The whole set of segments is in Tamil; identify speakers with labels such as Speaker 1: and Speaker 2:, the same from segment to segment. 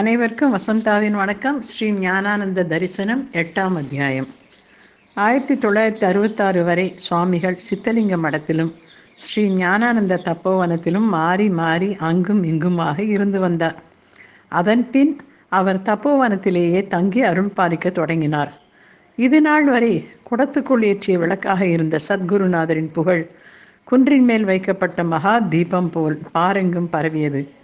Speaker 1: அனைவருக்கும் வசந்தாவின் வணக்கம். ஸ்ரீ ஞானானந்த தரிசனம் எட்டாம் அத்தியாயம். ஆயிரத்தி தொள்ளாயிரத்தி அறுபத்தாறு வரை சுவாமிகள் சித்தலிங்க மடத்திலும் ஸ்ரீ ஞானானந்த தப்போவனத்திலும் மாறி மாறி அங்கும் இங்குமாக இருந்து வந்தார். அதன் பின் அவர் தப்போவனத்திலேயே தங்கி அருள் பாலிக்க தொடங்கினார். இது நாள் வரை குடத்துக்குள் ஏற்றிய விளக்காக இருந்த சத்குருநாதரின் புகழ் குன்றின் மேல் வைக்கப்பட்ட மகா தீபம் போல் பாரெங்கும் பரவியது.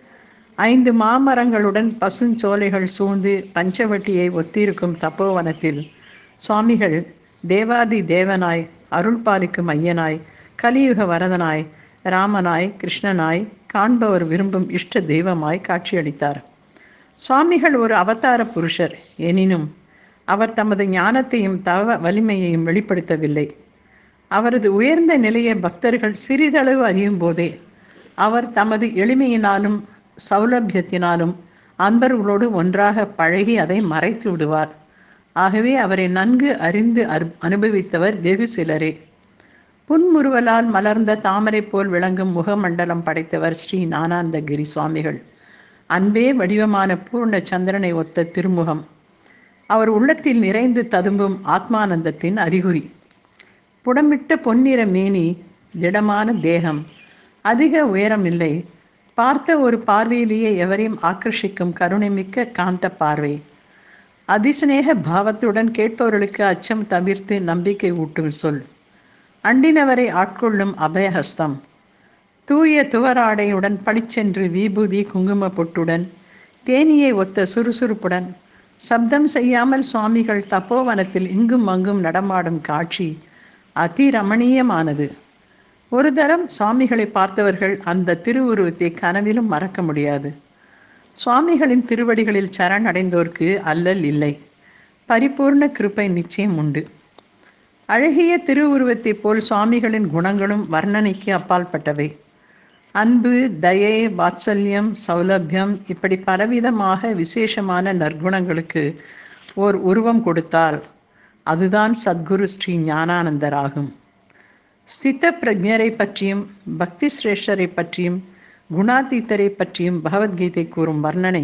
Speaker 1: ஐந்து மாமரங்களுடன் பசுஞ்சோலைகள் சூழ்ந்து பஞ்சவட்டியை ஒத்திருக்கும் தப்போவனத்தில் சுவாமிகள் தேவாதி தேவனாய் அருள் பாலிக்கும் ஐயனாய் கலியுக வரதனாய் ராமனாய் கிருஷ்ணனாய் காண்பவர் விரும்பும் இஷ்ட தெய்வமாய் காட்சியளித்தார். சுவாமிகள் ஒரு அவதார புருஷர். எனினும் அவர் தமது ஞானத்தையும் தவ வலிமையையும் வெளிப்படுத்தவில்லை. அவரது உயர்ந்த நிலையை பக்தர்கள் சிறிதளவு அறியும் போதே அவர் தமது எளிமையினாலும் சௌலபியத்தினாலும் அன்பர்களோடு ஒன்றாக பழகி அதை மறைத்து விடுவார். ஆகவே அவரை நன்கு அறிந்து அனுபவித்தவர் வெகு சிலரே. புன்முறுவலால் மலர்ந்த தாமரை போல் விளங்கும் முகமண்டலம் படைத்தவர் ஸ்ரீ நானாந்தகிரி சுவாமிகள். அன்பே வடிவமான பூர்ண சந்திரனை ஒத்த திருமுகம். அவர் உள்ளத்தில் நிறைந்து ததும்பும் ஆத்மானந்தத்தின் அறிகுறி. புடமிட்ட பொன்னிற மேனி திடமான தேகம். அதிக உயரம் இல்லை. பார்த்த ஒரு பார்வையிலேயே எவரையும் ஆக்கர்ஷிக்கும் கருணைமிக்க காந்த பார்வை. அதிசநேக பாவத்துடன் கேட்பவர்களுக்கு அச்சம் தவிர்த்து நம்பிக்கை ஊட்டும் சொல். அண்டினவரை ஆட்கொள்ளும் அபயஹஸ்தம். தூய துவராடையுடன் பளிச்சென்று விபூதி குங்கும பொட்டுடன் தேனியை ஒத்த சுறுசுறுப்புடன் சப்தம் செய்யாமல் சுவாமிகள் தப்போவனத்தில் இங்கும் அங்கும் நடமாடும் காட்சி அதி ரமணீயமானது. ஒரு தரம் சுவாமிகளை பார்த்தவர்கள் அந்த திருவுருவத்தை கனவிலும் மறக்க முடியாது. சுவாமிகளின் திருவடிகளில் சரண் அடைந்தோர்க்கு அல்லல் இல்லை. பரிபூர்ண கிருப்பை நிச்சயம் உண்டு. அழகிய திருவுருவத்தை போல் சுவாமிகளின் குணங்களும் வர்ணனைக்கு அப்பால்பட்டவை. அன்பு தயை வாத்சல்யம் சௌலபியம் இப்படி பலவிதமாக விசேஷமான நற்குணங்களுக்கு ஓர் உருவம் கொடுத்தால் அதுதான் சத்குரு ஸ்ரீ ஞானானந்தர் ஆகும் சித்த பிரஜரை பற்றியும் பக்தி சிரேஷ்டரை பற்றியும் குணாதீத்தரை பற்றியும் பகவத்கீதை கூறும் வர்ணனை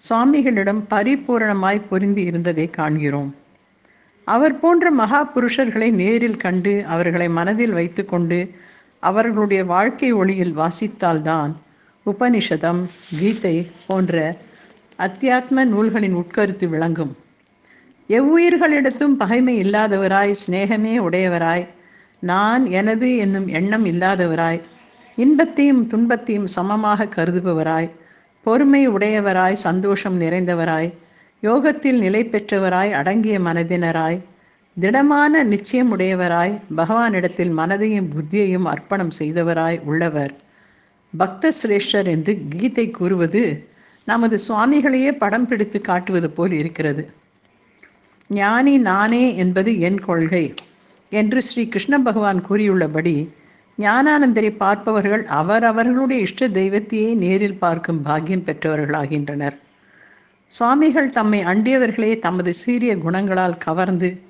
Speaker 1: சுவாமிகளிடம் பரிபூரணமாய் பொருந்தி இருந்ததை காண்கிறோம். அவர் போன்ற மகா புருஷர்களை நேரில் கண்டு அவர்களை மனதில் வைத்துக்கொண்டு அவர்களுடைய வாழ்க்கை ஒளியில் வாசித்தால்தான் உபனிஷதம் கீதை போன்ற அத்தியாத்ம நூல்களின் உட்கருத்து விளங்கும். எவ்வுயிர்களிடத்தும் பகைமை இல்லாதவராய் சிநேகமே உடையவராய் நான் எனது என்னும் எண்ணம் இல்லாதவராய் இன்பத்தையும் துன்பத்தையும் சமமாக கருதுபவராய் பொறுமை உடையவராய் சந்தோஷம் நிறைந்தவராய் யோகத்தில் நிலை பெற்றவராய் அடங்கிய மனதினராய் திடமான நிச்சயம் உடையவராய் பகவானிடத்தில் மனதையும் புத்தியையும் அர்ப்பணம் செய்தவராய் உள்ளவர். பக்த சிரேஷ்டர் என்று கீதை கூறுவது நமது சுவாமிகளையே படம் பிடித்து காட்டுவது போல் இருக்கிறது. ஞானி நானே என்பது என் கொள்கை. என்று ஸ்ரீ கிருஷ்ண பகவான் கூறியுள்ளபடி ஞானானந்தரை பார்ப்பவர்கள் அவர் அவர்களுடைய இஷ்ட தெய்வத்தையே நேரில் பார்க்கும் பாக்கியம் பெற்றவர்களாகின்றனர். சுவாமிகள் தம்மை அண்டியவர்களே தமது சீரிய குணங்களால் கவர்ந்து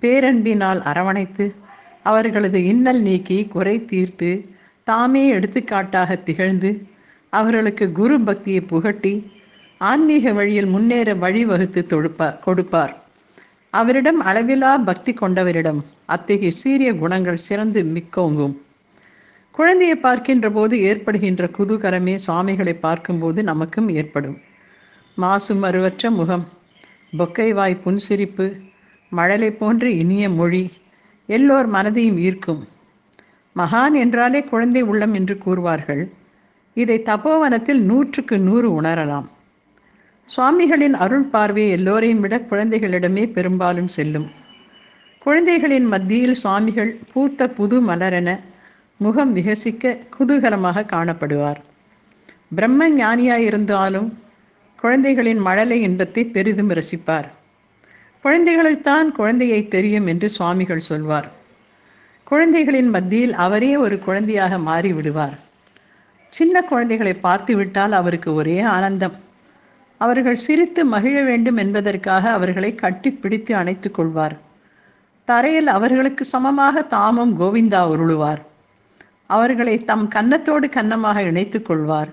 Speaker 1: பேரன்பினால் அரவணைத்து அவர்களது இன்னல் நீக்கி குறை தீர்த்து தாமே எடுத்துக்காட்டாக திகழ்ந்து அவர்களுக்கு குரு பக்தியை புகட்டி ஆன்மீக வழியில் முன்னேற வழிவகுத்து தொடுப்பார் கொடுப்பார். அவரிடம் அளவிலா பக்தி கொண்டவரிடம் அத்தகைய சீரிய குணங்கள் சிறந்து மிக்கோங்கும். குழந்தையை பார்க்கின்ற போது ஏற்படுகின்ற குதூகரமே சுவாமிகளை பார்க்கும்போது நமக்கும் ஏற்படும். மாசு மறுவற்ற முகம் பொக்கை வாய் புன்சிரிப்பு மழலை போன்ற இனிய மொழி எல்லோர் மனதையும் ஈர்க்கும். மகான் என்றாலே குழந்தை உள்ளம் என்று கூறுவார்கள். இதை தபோவனத்தில் நூற்றுக்கு நூறு உணரலாம். சுவாமிகளின் அருள் பார்வை எல்லோரையும் விட குழந்தைகளிடமே பெரும்பாலும் செல்லும். குழந்தைகளின் மத்தியில் சுவாமிகள் பூத்த புது மலரென முகம் விகசிக்க குதூகலமாக காணப்படுவார். பிரம்ம ஞானியாயிருந்தாலும் குழந்தைகளின் மழலை இன்பத்தை பெரிதும் ரசிப்பார். குழந்தைகளைத்தான் குழந்தையை தெரியும் என்று சுவாமிகள் சொல்வார். குழந்தைகளின் மத்தியில் அவரே ஒரு குழந்தையாக மாறி விடுவார் சின்ன குழந்தைகளை பார்த்து விட்டால் அவருக்கு ஒரே ஆனந்தம். அவர்கள் சிரித்து மகிழ வேண்டும் என்பதற்காக அவர்களை கட்டிப்பிடித்து அணைத்துக் கொள்வார். தரையில் அவர்களுக்கு சமமாக தாமும் கோவிந்தா உருளுவார். அவர்களை தம் கன்னத்தோடு கன்னமாக இணைத்துக் கொள்வார்.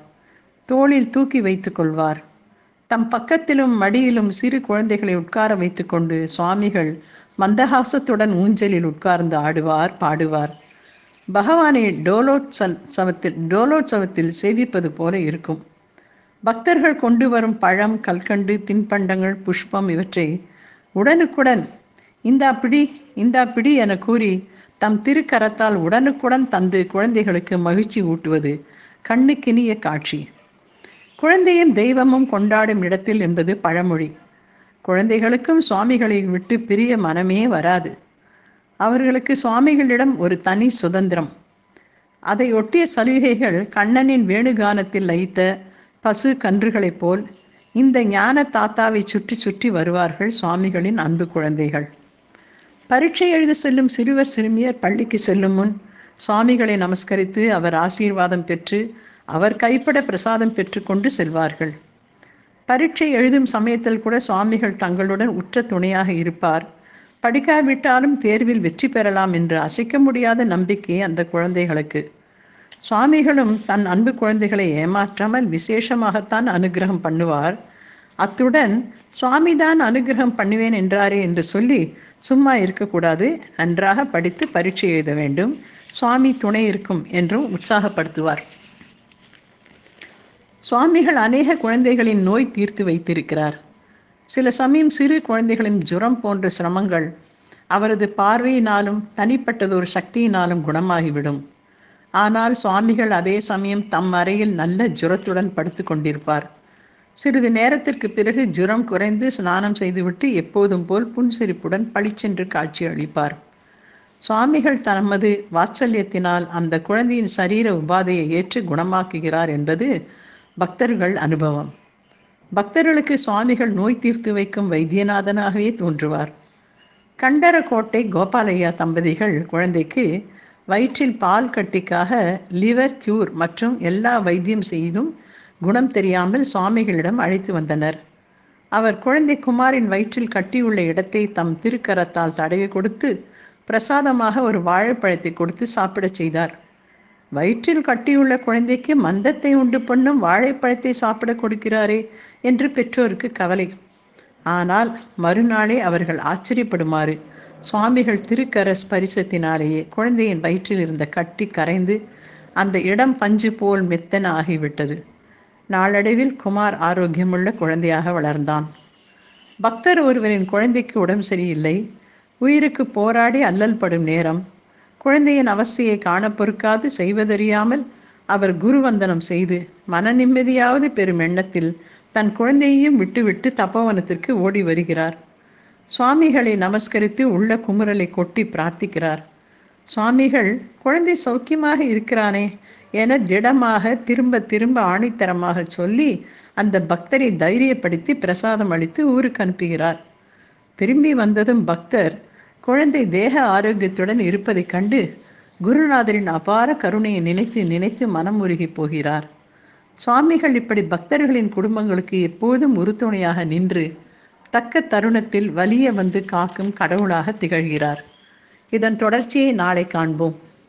Speaker 1: தோளில் தூக்கி வைத்துக் கொள்வார். தம் பக்கத்திலும் மடியிலும் சிறு குழந்தைகளை உட்கார வைத்துக்கொண்டு சுவாமிகள் மந்தகாசத்துடன் ஊஞ்சலில் உட்கார்ந்து ஆடுவார் பாடுவார். பகவானை டோலோத்சவத்தில் டோலோத்சவத்தில் சேவிப்பது போல இருக்கும். பக்தர்கள் கொண்டு வரும் பழம் கல்கண்டு தின்பண்டங்கள் புஷ்பம் இவற்றை உடனுக்குடன் இந்தா பிடி இந்தா பிடி என கூறி தம் திருக்கரத்தால் உடனுக்குடன் தந்து குழந்தைகளுக்கு மகிழ்ச்சி ஊட்டுவது கண்ணுக்கினிய காட்சி. குழந்தையும் தெய்வமும் கொண்டாடும் இடத்தில் என்பது பழமொழி. குழந்தைகளுக்கும் சுவாமிகளை விட்டு பிரிய மனமே வராது. அவர்களுக்கு சுவாமிகளிடம் ஒரு தனி சுதந்திரம். அதை ஒட்டிய சலுகைகள் கண்ணனின் வேணுகானத்தில் லயித்த பசு கன்றுகளைப் போல் இந்த ஞான தாத்தாவை சுற்றி சுற்றி வருவார்கள் சுவாமிகளின் அன்பு குழந்தைகள். பரீட்சை எழுத செல்லும் சிறுவர் சிறுமியர் பள்ளிக்கு செல்லும் முன் சுவாமிகளை நமஸ்கரித்து அவர் ஆசீர்வாதம் பெற்று அவர் கைப்பட பிரசாதம் பெற்றுக்கொண்டு செல்வார்கள். பரீட்சை எழுதும் சமயத்தில் கூட சுவாமிகள் தங்களுடன் உற்ற துணையாக இருப்பார். படிக்காவிட்டாலும் தேர்வில் வெற்றி பெறலாம் என்று அசைக்க முடியாத நம்பிக்கை அந்த குழந்தைகளுக்கு. சுவாமிகளும் தன் அன்பு குழந்தைகளை ஏமாற்றாமல் விசேஷமாகத்தான் அனுகிரகம் பண்ணுவார். அத்துடன் சுவாமிதான் அனுகிரகம் பண்ணுவேன் என்றாரே என்று சொல்லி சும்மா இருக்கக்கூடாது நன்றாக படித்து பரீட்சை எழுத வேண்டும். சுவாமி துணை இருக்கும் என்றும் உற்சாகப்படுத்துவார். சுவாமிகள் அநேக குழந்தைகளின் நோய் தீர்த்து வைத்திருக்கிறார். சில சமயம் சிறு குழந்தைகளின் ஜுரம் போன்ற சிரமங்கள் அவரது பார்வையினாலும் தனிப்பட்டதொரு சக்தியினாலும் குணமாகிவிடும். ஆனால் சுவாமிகள் அதே சமயம் தம் அறையில் நல்ல ஜுரத்துடன் படுத்து கொண்டிருப்பார். சிறிது நேரத்திற்கு பிறகு ஜுரம் குறைந்து ஸ்நானம் செய்துவிட்டு எப்போதும் போல் புன்சிரிப்புடன் பளிச்சென்று காட்சி அளிப்பார். சுவாமிகள் தமது வாத்சல்யத்தினால் அந்த குழந்தையின் சரீர உபாதையை ஏற்று குணமாக்குகிறார் என்பது பக்தர்கள் அனுபவம். பக்தர்களுக்கு சுவாமிகள் நோய் தீர்த்து வைக்கும் வைத்தியநாதனாகவே தோன்றுவார். கண்டரக்கோட்டை கோபாலையா தம்பதிகள் குழந்தைக்கு வயிற்றில் பால் கட்டிக்காக லிவர் கியூர் மற்றும் எல்லா வைத்தியம் செய்தும் குணம் தெரியாமல் சுவாமிகளிடம் அழைத்து வந்தனர். அவர் குழந்தை குமாரின் வயிற்றில் கட்டியுள்ள இடத்தை தம் திருக்கரத்தால் தடவி கொடுத்து பிரசாதமாக ஒரு வாழைப்பழத்தை கொடுத்து சாப்பிடச் செய்தார். வயிற்றில் கட்டியுள்ள குழந்தைக்கு மந்தத்தை உண்டு பண்ணும் வாழைப்பழத்தை சாப்பிட கொடுக்கிறாரே என்று பெற்றோருக்கு கவலை. ஆனால் மறுநாளே அவர்கள் ஆச்சரியப்படுமாறு சுவாமிகள் திருக்கர ஸ்பரிசத்தினாலேயே குழந்தையின் வயிற்றில் இருந்த கட்டி கரைந்து அந்த இடம் பஞ்சு போல் மெத்தன ஆகிவிட்டது நாளடைவில் குமார் ஆரோக்கியமுள்ள குழந்தையாக வளர்ந்தான். பக்தர் ஒருவரின் குழந்தைக்கு உடம்பு சரியில்லை. உயிருக்கு போராடி அல்லல் படும் நேரம். குழந்தையின் அவஸ்தையை காண பொறுக்காது செய்வதறியாமல் அவர் குருவந்தனம் செய்து மன நிம்மதியாவது பெறும் எண்ணத்தில் தன் குழந்தையையும் விட்டுவிட்டு தப்போவனத்திற்கு ஓடி வருகிறார். சுவாமிகளை நமஸ்கரித்து உள்ள குமுறலை கொட்டி பிரார்த்திக்கிறார். சுவாமிகள் குழந்தை சௌக்கியமாக இருக்கிறானே என திடமாக திரும்ப திரும்ப ஆணித்தரமாக சொல்லி அந்த பக்தரை தைரியப்படுத்தி பிரசாதம் அளித்து ஊருக்கு அனுப்புகிறார். திரும்பி வந்ததும் பக்தர் குழந்தை தேக ஆரோக்கியத்துடன் இருப்பதைக் கண்டு குருநாதரின் அபார கருணையை நினைத்து நினைத்து மனம் உருகி போகிறார். சுவாமிகள் இப்படி பக்தர்களின் குடும்பங்களுக்கு எப்போதும் உறுதுணையாக நின்று தக்க தருணத்தில் வலிய வந்து காக்கும் கடவுளாக திகழ்கிறார். இதன் தொடர்ச்சியை நாளை காண்போம்.